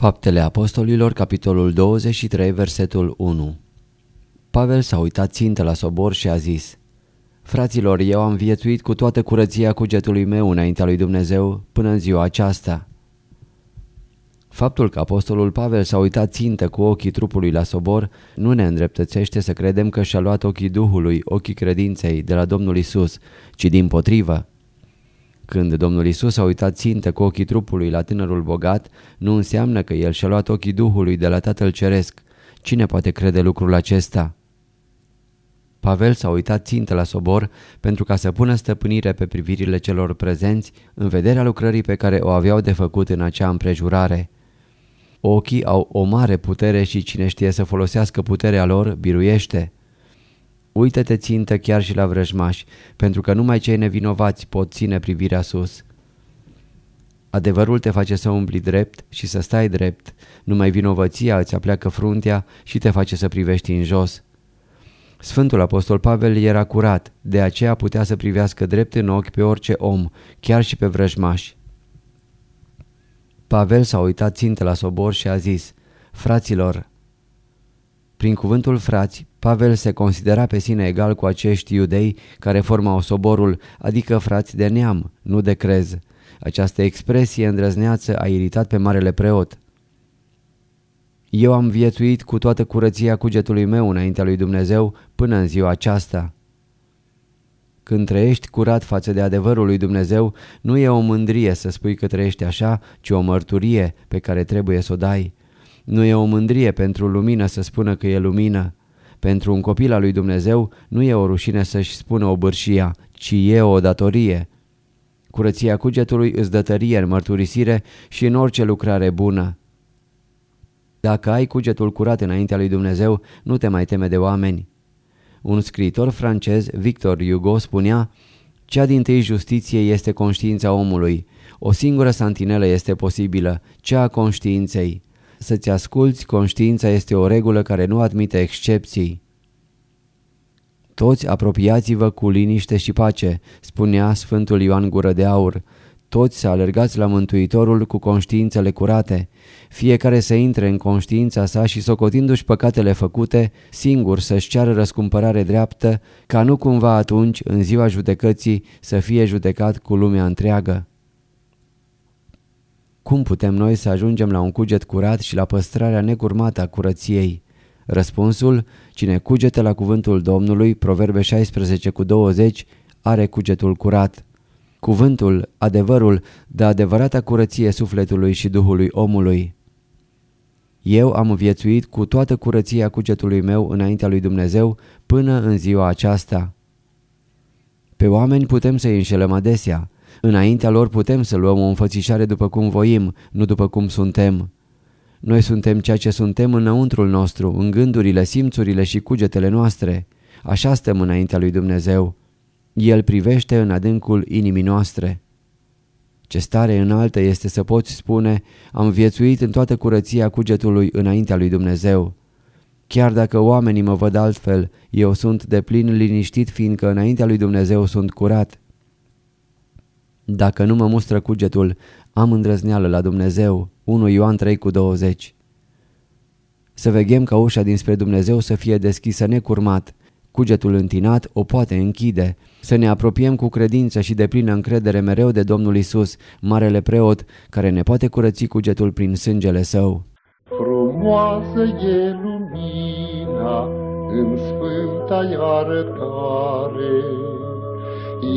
Faptele Apostolilor, capitolul 23, versetul 1 Pavel s-a uitat țintă la sobor și a zis Fraților, eu am viețuit cu toată curăția cugetului meu înaintea lui Dumnezeu până în ziua aceasta. Faptul că apostolul Pavel s-a uitat țintă cu ochii trupului la sobor nu ne îndreptățește să credem că și-a luat ochii Duhului, ochii credinței de la Domnul Isus, ci din potrivă. Când Domnul Isus a uitat țintă cu ochii trupului la tânărul bogat, nu înseamnă că el și-a luat ochii Duhului de la Tatăl Ceresc. Cine poate crede lucrul acesta? Pavel s-a uitat țintă la sobor pentru ca să pună stăpânire pe privirile celor prezenți în vederea lucrării pe care o aveau de făcut în acea împrejurare. Ochii au o mare putere și cine știe să folosească puterea lor, biruiește. Uită-te țintă chiar și la vrăjmași, pentru că numai cei nevinovați pot ține privirea sus. Adevărul te face să umbli drept și să stai drept, numai vinovăția îți apleacă fruntea și te face să privești în jos. Sfântul Apostol Pavel era curat, de aceea putea să privească drept în ochi pe orice om, chiar și pe vrăjmași. Pavel s-a uitat țintă la sobor și a zis, Fraților, prin cuvântul frați, Pavel se considera pe sine egal cu acești iudei care formau soborul, adică frați de neam, nu de crez. Această expresie îndrăzneață a iritat pe marele preot. Eu am viețuit cu toată curăția cugetului meu înaintea lui Dumnezeu până în ziua aceasta. Când trăiești curat față de adevărul lui Dumnezeu, nu e o mândrie să spui că trăiești așa, ci o mărturie pe care trebuie să o dai. Nu e o mândrie pentru lumină să spună că e lumină. Pentru un copil al lui Dumnezeu nu e o rușine să-și spună o bârșia, ci e o datorie. Curăția cugetului îți dă tărie în mărturisire și în orice lucrare bună. Dacă ai cugetul curat înaintea lui Dumnezeu, nu te mai teme de oameni. Un scriitor francez, Victor Hugo, spunea Cea din tâi justiție este conștiința omului. O singură santinelă este posibilă, cea a conștiinței. Să-ți asculți, conștiința este o regulă care nu admite excepții. Toți apropiați-vă cu liniște și pace, spunea Sfântul Ioan Gură de Aur. Toți să alergați la Mântuitorul cu conștiințele curate, fiecare să intre în conștiința sa și socotindu-și păcatele făcute, singur să-și ceară răscumpărare dreaptă, ca nu cumva atunci, în ziua judecății, să fie judecat cu lumea întreagă. Cum putem noi să ajungem la un cuget curat și la păstrarea necurmată a curăției? Răspunsul, cine cugete la cuvântul Domnului, Proverbe 16 cu 20, are cugetul curat. Cuvântul, adevărul, dă adevărata curăție sufletului și duhului omului. Eu am viețuit cu toată curăția cugetului meu înaintea lui Dumnezeu până în ziua aceasta. Pe oameni putem să-i înșelăm adesea. Înaintea lor putem să luăm o înfățișare după cum voim, nu după cum suntem. Noi suntem ceea ce suntem înăuntrul nostru, în gândurile, simțurile și cugetele noastre. Așa stăm înaintea lui Dumnezeu. El privește în adâncul inimii noastre. Ce stare înaltă este să poți spune, am viețuit în toată curăția cugetului înaintea lui Dumnezeu. Chiar dacă oamenii mă văd altfel, eu sunt de plin liniștit fiindcă înaintea lui Dumnezeu sunt curat. Dacă nu mă mustră cugetul, am îndrăzneală la Dumnezeu. 1 Ioan 3 cu 20 Să veghem ca ușa dinspre Dumnezeu să fie deschisă necurmat. Cugetul întinat o poate închide. Să ne apropiem cu credință și de plină încredere mereu de Domnul Isus, Marele Preot, care ne poate curăți cugetul prin sângele Său. Frumoasă e lumina în sfânta arătare,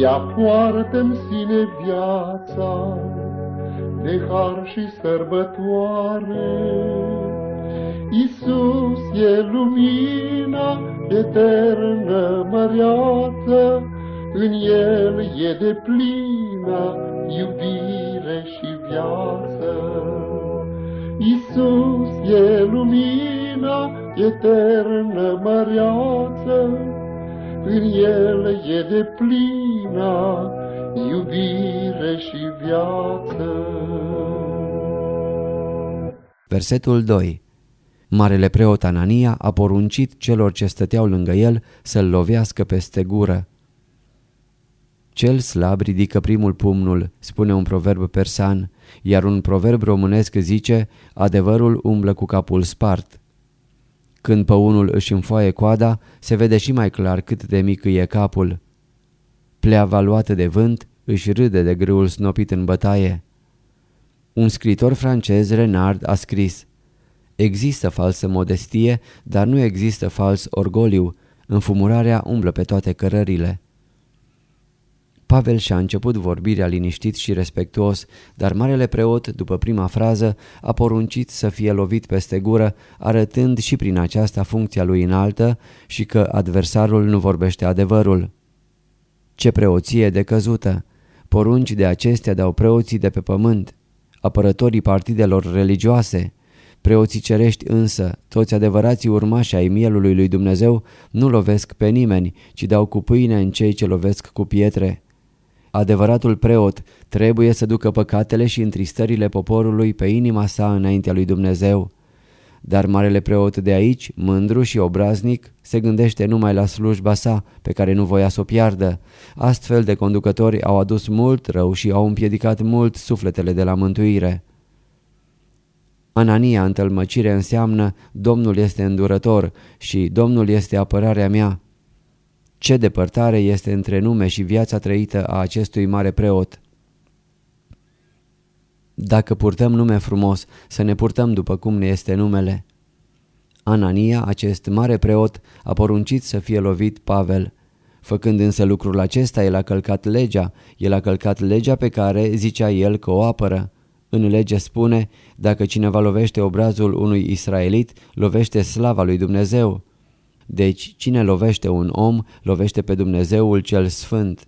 ea poartă în sine viața de har și sărbătoare. Iisus e lumina eternă măreață, în El e de plină iubire și viață. Iisus e lumina eternă măreață, în El e de plină iubire și viață. Versetul 2 Marele preot Anania a poruncit celor ce stăteau lângă el să-l lovească peste gură. Cel slab ridică primul pumnul, spune un proverb persan, iar un proverb românesc zice, adevărul umblă cu capul spart. Când păunul își înfoaie coada, se vede și mai clar cât de mic e capul. Pleava luată de vânt își râde de grâul snopit în bătaie. Un scritor francez, Renard, a scris Există falsă modestie, dar nu există fals orgoliu. Înfumurarea umblă pe toate cărările. Pavel și-a început vorbirea liniștit și respectuos, dar marele preot, după prima frază, a poruncit să fie lovit peste gură, arătând și prin aceasta funcția lui înaltă și că adversarul nu vorbește adevărul. Ce preoție decăzută! Porunci de acestea dau preoții de pe pământ, apărătorii partidelor religioase. Preoții cerești însă, toți adevărații urmași ai mielului lui Dumnezeu, nu lovesc pe nimeni, ci dau cu pâine în cei ce lovesc cu pietre. Adevăratul preot trebuie să ducă păcatele și întristările poporului pe inima sa înaintea lui Dumnezeu. Dar marele preot de aici, mândru și obraznic, se gândește numai la slujba sa, pe care nu voia să o piardă. Astfel de conducători au adus mult rău și au împiedicat mult sufletele de la mântuire. Anania în tălmăcire înseamnă Domnul este îndurător și Domnul este apărarea mea. Ce depărtare este între nume și viața trăită a acestui mare preot. Dacă purtăm nume frumos, să ne purtăm după cum ne este numele. Anania, acest mare preot, a poruncit să fie lovit Pavel. Făcând însă lucrul acesta, el a călcat legea, el a călcat legea pe care zicea el că o apără. În lege spune, dacă cineva lovește obrazul unui israelit, lovește slava lui Dumnezeu. Deci, cine lovește un om, lovește pe Dumnezeul cel sfânt.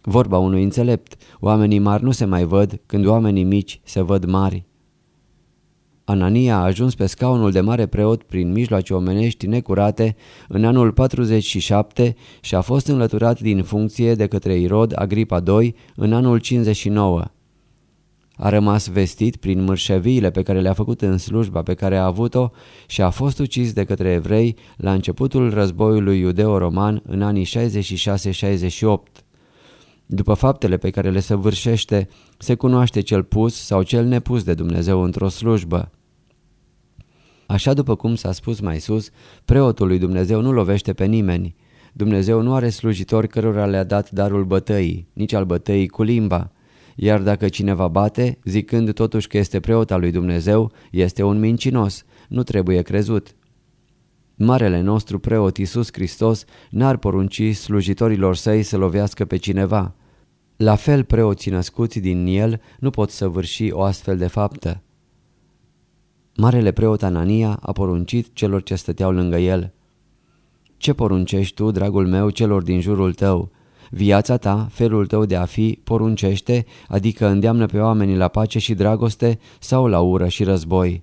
Vorba unui înțelept, oamenii mari nu se mai văd când oamenii mici se văd mari. Anania a ajuns pe scaunul de mare preot prin mijloace omenești necurate în anul 47 și a fost înlăturat din funcție de către Irod Agripa II în anul 59. A rămas vestit prin mărșăviile pe care le-a făcut în slujba pe care a avut-o și a fost ucis de către evrei la începutul războiului iudeo-roman în anii 66-68. După faptele pe care le săvârșește, se cunoaște cel pus sau cel nepus de Dumnezeu într-o slujbă. Așa după cum s-a spus mai sus, preotul lui Dumnezeu nu lovește pe nimeni. Dumnezeu nu are slujitori cărora le-a dat darul bătăii, nici al bătăii cu limba. Iar dacă cineva bate, zicând totuși că este preot al lui Dumnezeu, este un mincinos, nu trebuie crezut. Marele nostru preot Iisus Hristos n-ar porunci slujitorilor săi să lovească pe cineva. La fel preoții născuți din el nu pot să vârși o astfel de faptă. Marele preot Anania a poruncit celor ce stăteau lângă el. Ce poruncești tu, dragul meu, celor din jurul tău? Viața ta, felul tău de a fi, poruncește, adică îndeamnă pe oamenii la pace și dragoste sau la ură și război.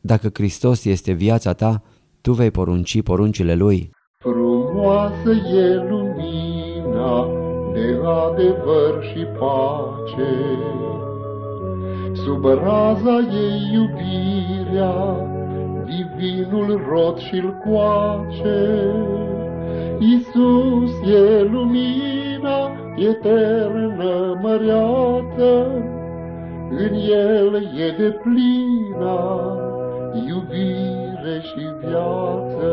Dacă Hristos este viața ta, tu vei porunci poruncile Lui. Frumoasă e lumina de adevăr și pace, Sub raza ei iubirea, divinul rod și-l coace. Iisus e lumina eternă măreață, În El e de plina iubire și viață.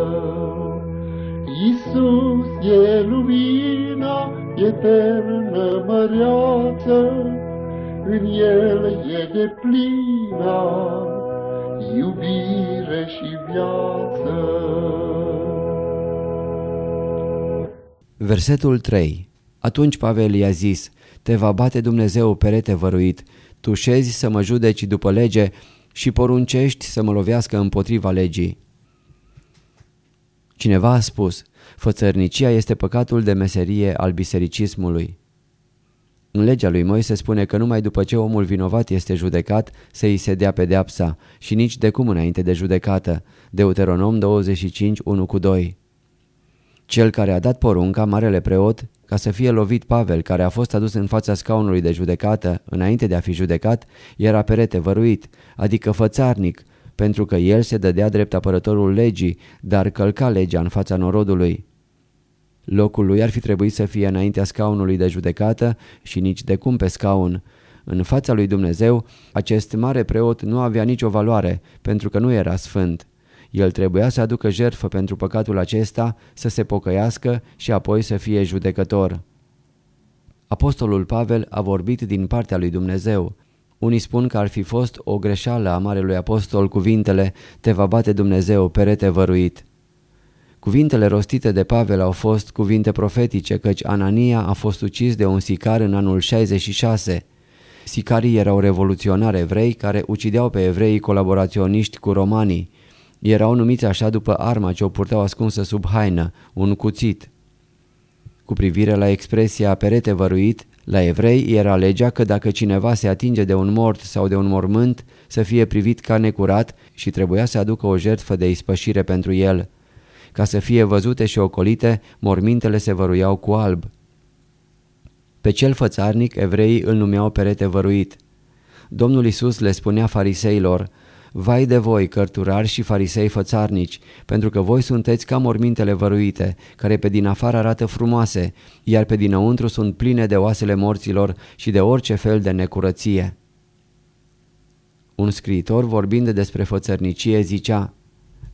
Iisus e lumina eternă măreață, În El e de plina iubire și viață. Versetul 3 Atunci Pavel i-a zis, te va bate Dumnezeu perete văruit, tu șezi să mă judeci după lege și poruncești să mă lovească împotriva legii. Cineva a spus, fățărnicia este păcatul de meserie al bisericismului. În legea lui Moise spune că numai după ce omul vinovat este judecat să îi se dea pedeapsa și nici de cum înainte de judecată. Deuteronom 25, 1 cu 2 Cel care a dat porunca, marele preot, ca să fie lovit Pavel, care a fost adus în fața scaunului de judecată, înainte de a fi judecat, era perete văruit, adică fățarnic, pentru că el se dădea drept apărătorul legii, dar călca legea în fața norodului. Locul lui ar fi trebuit să fie înaintea scaunului de judecată și nici de cum pe scaun. În fața lui Dumnezeu, acest mare preot nu avea nicio valoare, pentru că nu era sfânt. El trebuia să aducă jertfă pentru păcatul acesta, să se pocăiască și apoi să fie judecător. Apostolul Pavel a vorbit din partea lui Dumnezeu. Unii spun că ar fi fost o greșeală a Marelui Apostol cuvintele Te va bate Dumnezeu, perete văruit. Cuvintele rostite de Pavel au fost cuvinte profetice, căci Anania a fost ucis de un sicar în anul 66. Sicarii erau revoluționari evrei care ucideau pe evreii colaboraționiști cu romanii. Erau numiți așa după arma ce o purteau ascunsă sub haină, un cuțit. Cu privire la expresia perete văruit, la evrei era legea că dacă cineva se atinge de un mort sau de un mormânt, să fie privit ca necurat și trebuia să aducă o jertfă de ispășire pentru el. Ca să fie văzute și ocolite, mormintele se văruiau cu alb. Pe cel fățarnic, evreii îl numeau perete văruit. Domnul Isus le spunea fariseilor, Vai de voi, cărturari și farisei fățarnici, pentru că voi sunteți ca mormintele văruite, care pe din afară arată frumoase, iar pe dinăuntru sunt pline de oasele morților și de orice fel de necurăție. Un scriitor vorbind despre fățărnicie zicea,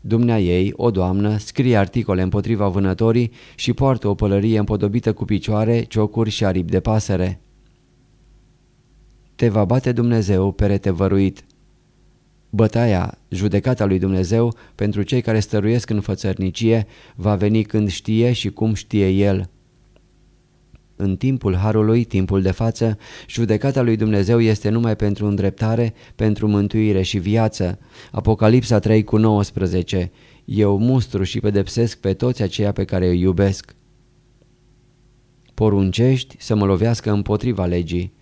Dumnea ei, o doamnă, scrie articole împotriva vânătorii și poartă o pălărie împodobită cu picioare, ciocuri și aripi de pasăre. Te va bate Dumnezeu, perete văruit. Bătaia, judecata lui Dumnezeu, pentru cei care stăruiesc în fățărnicie, va veni când știe și cum știe El. În timpul Harului, timpul de față, judecata lui Dumnezeu este numai pentru îndreptare, pentru mântuire și viață. Apocalipsa 3 cu 19 Eu mustru și pedepsesc pe toți aceia pe care îi iubesc. Poruncești să mă lovească împotriva legii.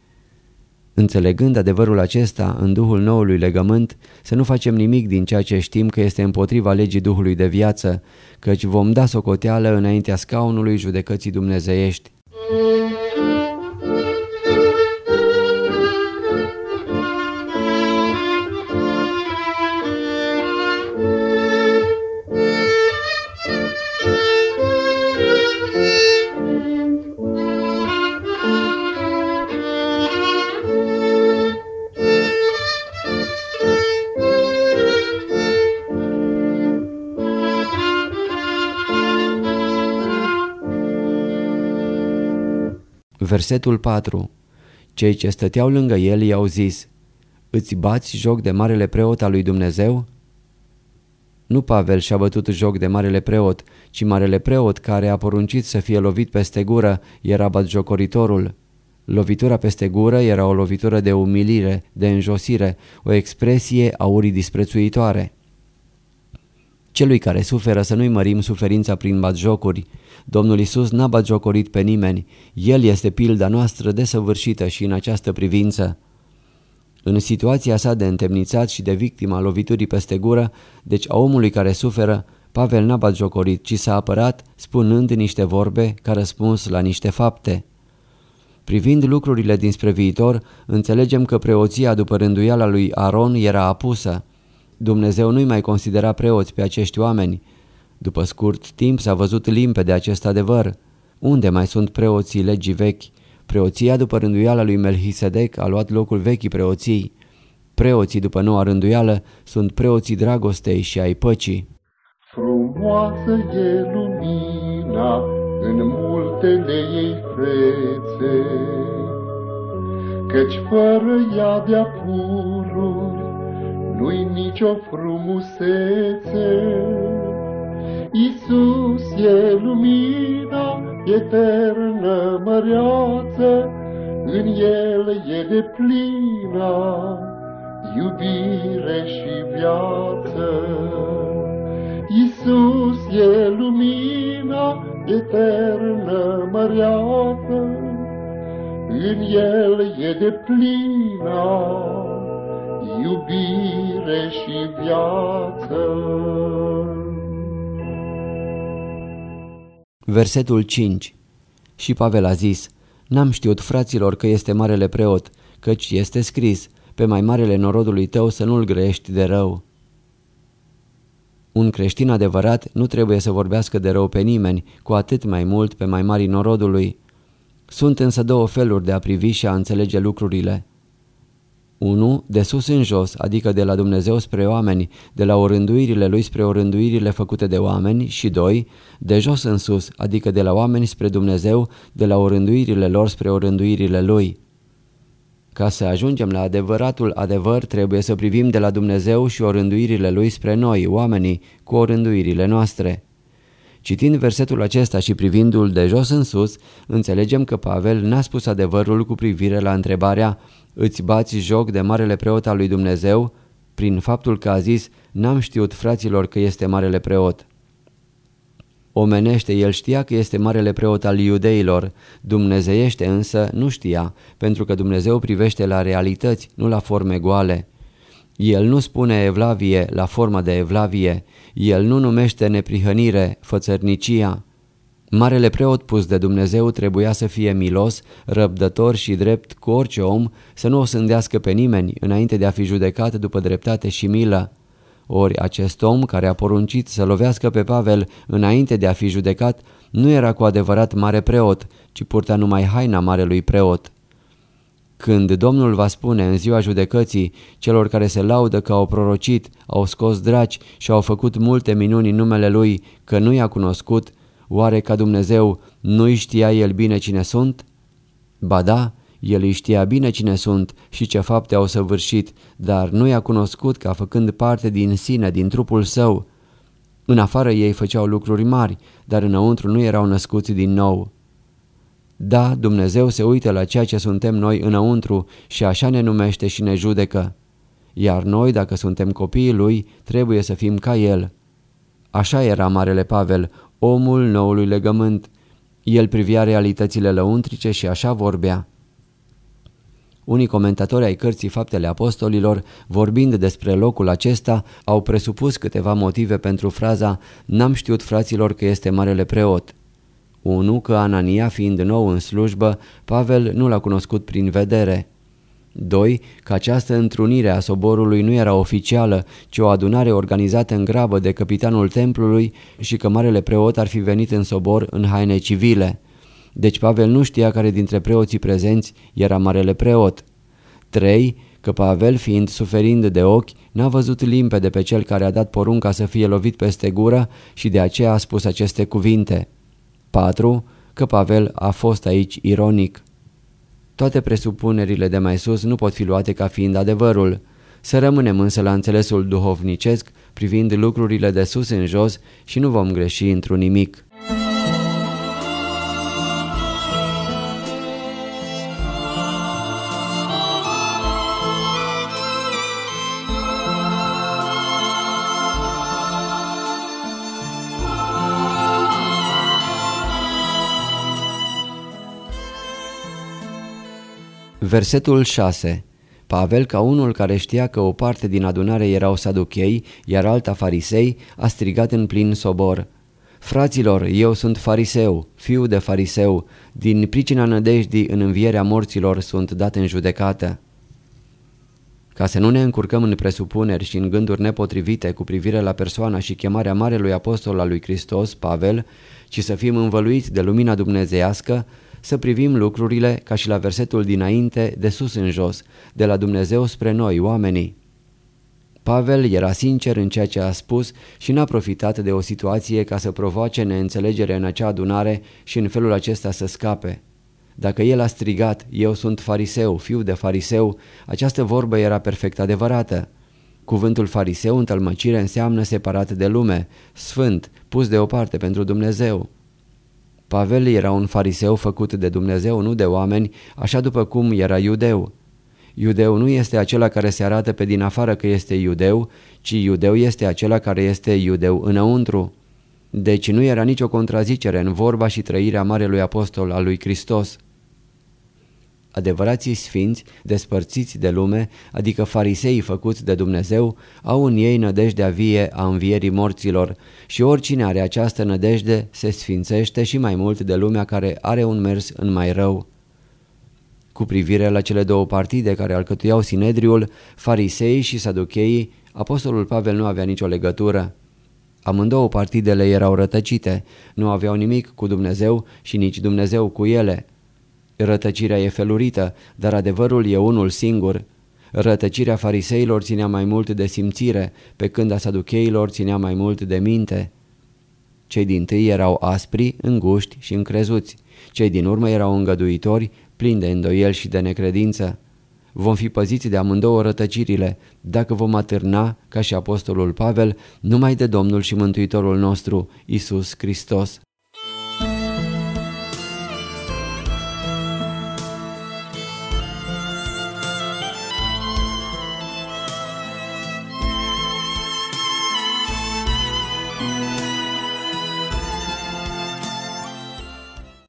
Înțelegând adevărul acesta în Duhul noului legământ, să nu facem nimic din ceea ce știm că este împotriva legii Duhului de viață, căci vom da socoteală înaintea scaunului judecății dumnezeiești. Versetul 4 Cei ce stăteau lângă el i-au zis Îți bați joc de marele preot al lui Dumnezeu? Nu Pavel și-a bătut joc de marele preot, ci marele preot care a poruncit să fie lovit peste gură era batjocoritorul. Lovitura peste gură era o lovitură de umilire, de înjosire, o expresie a urii disprețuitoare. Celui care suferă să nu-i mărim suferința prin batjocuri, Domnul Isus n-a bagiocorit pe nimeni, El este pilda noastră desăvârșită și în această privință. În situația sa de întemnițat și de victima loviturii peste gură, deci a omului care suferă, Pavel n-a bagiocorit, ci s-a apărat spunând niște vorbe ca răspuns la niște fapte. Privind lucrurile dinspre viitor, înțelegem că preoția după rânduiala lui Aron era apusă. Dumnezeu nu-i mai considera preoți pe acești oameni, după scurt timp s-a văzut limpede acest adevăr. Unde mai sunt preoții legii vechi? Preoția după rânduiala lui Melchisedec a luat locul vechii preoții. Preoții după noua rânduială sunt preoții dragostei și ai păcii. Frumoasă e lumina în multe de ei fețe, Căci fără ea de-a pururi nu-i nicio frumusețe. Iisus e lumina eternă măreață, în El e de plină iubire și viață. Iisus e lumina eternă măreață, în El e de plină iubire și viață. Versetul 5 Și Pavel a zis, N-am știut, fraților, că este marele preot, căci este scris, pe mai marele norodului tău să nu-l grești de rău. Un creștin adevărat nu trebuie să vorbească de rău pe nimeni, cu atât mai mult pe mai mari norodului. Sunt însă două feluri de a privi și a înțelege lucrurile. 1. De sus în jos, adică de la Dumnezeu spre oameni, de la orânduirile lui spre orânduirile făcute de oameni și 2. De jos în sus, adică de la oameni spre Dumnezeu, de la orânduirile lor spre orânduirile lui. Ca să ajungem la adevăratul adevăr, trebuie să privim de la Dumnezeu și orânduirile lui spre noi, oamenii, cu orânduirile noastre. Citind versetul acesta și privindu-l de jos în sus, înțelegem că Pavel n-a spus adevărul cu privire la întrebarea Îți bați joc de marele preot al lui Dumnezeu? Prin faptul că a zis, n-am știut fraților că este marele preot. Omenește, el știa că este marele preot al iudeilor, dumnezeiește însă nu știa, pentru că Dumnezeu privește la realități, nu la forme goale. El nu spune evlavie la forma de evlavie, el nu numește neprihănire, fățărnicia. Marele preot pus de Dumnezeu trebuia să fie milos, răbdător și drept cu orice om, să nu o sândească pe nimeni înainte de a fi judecat după dreptate și milă. Ori acest om care a poruncit să lovească pe Pavel înainte de a fi judecat nu era cu adevărat mare preot, ci purta numai haina marelui preot. Când Domnul va spune în ziua judecății celor care se laudă că au prorocit, au scos draci și au făcut multe minuni în numele Lui că nu i-a cunoscut, oare ca Dumnezeu nu-i știa El bine cine sunt? Ba da, el îi știa bine cine sunt și ce fapte au săvârșit, dar nu i-a cunoscut ca făcând parte din sine, din trupul său. În afară ei făceau lucruri mari, dar înăuntru nu erau născuți din nou. Da, Dumnezeu se uită la ceea ce suntem noi înăuntru și așa ne numește și ne judecă. Iar noi, dacă suntem copiii Lui, trebuie să fim ca El. Așa era Marele Pavel, omul noului legământ. El privia realitățile lăuntrice și așa vorbea. Unii comentatori ai cărții Faptele Apostolilor, vorbind despre locul acesta, au presupus câteva motive pentru fraza N-am știut fraților că este marele preot. 1. Că Anania, fiind nou în slujbă, Pavel nu l-a cunoscut prin vedere. 2. Că această întrunire a soborului nu era oficială, ci o adunare organizată în grabă de capitanul templului și că marele preot ar fi venit în sobor în haine civile. Deci Pavel nu știa care dintre preoții prezenți era marele preot. 3. Că Pavel, fiind suferind de ochi, n-a văzut limpede pe cel care a dat porunca să fie lovit peste gură și de aceea a spus aceste cuvinte. 4. Că Pavel a fost aici ironic. Toate presupunerile de mai sus nu pot fi luate ca fiind adevărul. Să rămânem însă la înțelesul duhovnicesc privind lucrurile de sus în jos și nu vom greși într-un nimic. Versetul 6 Pavel, ca unul care știa că o parte din adunare erau saduchei, iar alta farisei, a strigat în plin sobor. Fraților, eu sunt fariseu, fiu de fariseu, din pricina nădejdii în învierea morților sunt dat în judecată. Ca să nu ne încurcăm în presupuneri și în gânduri nepotrivite cu privire la persoana și chemarea Marelui Apostol al lui Hristos, Pavel, ci să fim învăluiți de lumina dumnezeiască, să privim lucrurile ca și la versetul dinainte, de sus în jos, de la Dumnezeu spre noi, oamenii. Pavel era sincer în ceea ce a spus și n-a profitat de o situație ca să provoace neînțelegere în acea adunare și în felul acesta să scape. Dacă el a strigat, eu sunt fariseu, fiu de fariseu, această vorbă era perfect adevărată. Cuvântul fariseu în tălmăcire înseamnă separat de lume, sfânt, pus deoparte pentru Dumnezeu. Pavel era un fariseu făcut de Dumnezeu, nu de oameni, așa după cum era iudeu. Iudeu nu este acela care se arată pe din afară că este iudeu, ci iudeu este acela care este iudeu înăuntru. Deci nu era nicio contrazicere în vorba și trăirea Marelui Apostol al lui Hristos. Adevărații sfinți, despărțiți de lume, adică farisei făcuți de Dumnezeu, au în ei nădejdea vie a învierii morților și oricine are această nădejde se sfințește și mai mult de lumea care are un mers în mai rău. Cu privire la cele două partide care alcătuiau Sinedriul, farisei și saducheii, apostolul Pavel nu avea nicio legătură. Amândouă partidele erau rătăcite, nu aveau nimic cu Dumnezeu și nici Dumnezeu cu ele. Rătăcirea e felurită, dar adevărul e unul singur. Rătăcirea fariseilor ținea mai mult de simțire, pe când a saducheilor ținea mai mult de minte. Cei din tâi erau aspri, înguști și încrezuți. Cei din urmă erau îngăduitori, plini de îndoieli și de necredință. Vom fi păziți de amândouă rătăcirile, dacă vom atârna, ca și apostolul Pavel, numai de Domnul și Mântuitorul nostru, Isus Hristos.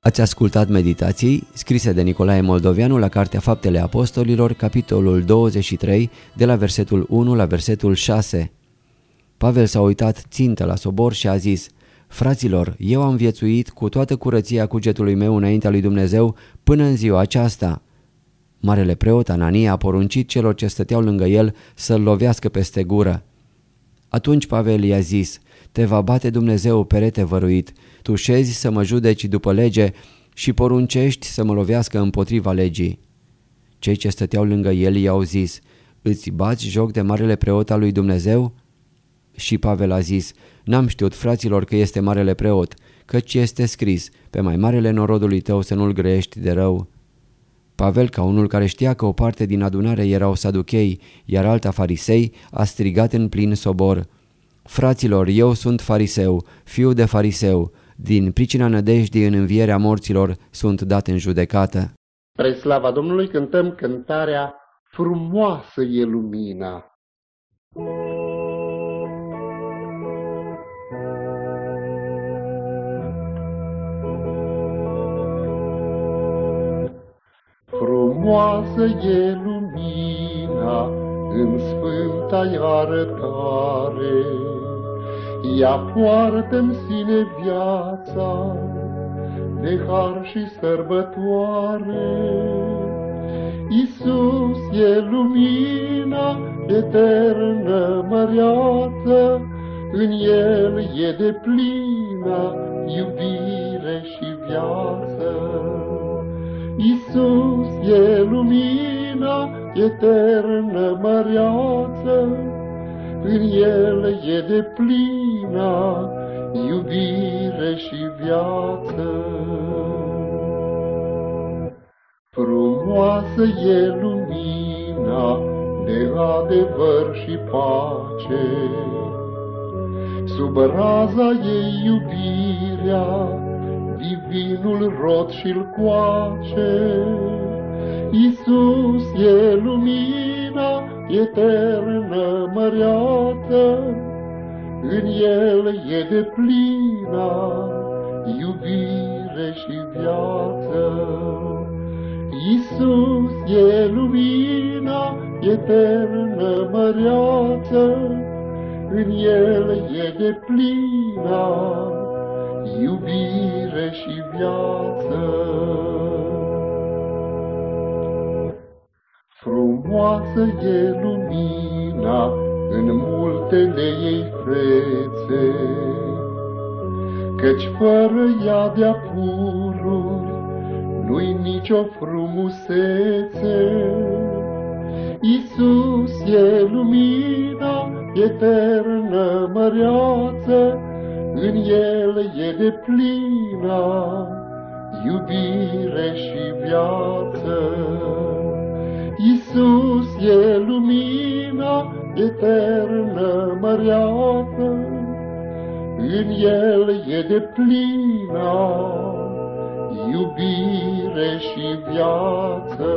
Ați ascultat meditații scrise de Nicolae Moldovianu la Cartea Faptele Apostolilor, capitolul 23, de la versetul 1 la versetul 6. Pavel s-a uitat țintă la sobor și a zis, Fraților, eu am viețuit cu toată curăția cugetului meu înaintea lui Dumnezeu până în ziua aceasta. Marele preot Anania a poruncit celor ce stăteau lângă el să-l lovească peste gură. Atunci Pavel i-a zis, te va bate Dumnezeu perete văruit, tu șezi să mă judeci după lege și poruncești să mă lovească împotriva legii. Cei ce stăteau lângă el i-au zis, îți bați joc de marele preot al lui Dumnezeu? Și Pavel a zis, n-am știut fraților că este marele preot, căci este scris, pe mai marele norodului tău să nu-l grești de rău. Pavel, ca unul care știa că o parte din adunare erau saduchei, iar alta farisei, a strigat în plin sobor. Fraților, eu sunt fariseu, fiu de fariseu, din pricina nădejdii în învierea morților sunt dat în judecată. Pre slava Domnului cântăm cântarea Frumoasă e lumina. Frumoasă e lumina în sfânta arătare, ea poartă în sine viața de har și sărbătoare. Iisus e lumina eternă măreață, în El e de plină iubire și viață. Iisus e lumina eternă măreață, în el e de plină iubire și viață. Frumoasă e lumina de adevăr și pace, sub raza ei iubirea, divinul rod și-l coace. Iisus e lumina eternă măreață, în el e de plina iubire și viață. Iisus e lumina eternă măreață, în el e de plina iubire și viață. Frumoasă e lumina în multele ei fețe, Căci fără ea de-a pururi nu-i nicio frumusețe. Iisus e lumina eternă măreață, În El e de plină iubire și viață. Isus e lumina eternă măreață, în El e de plina iubire și viață.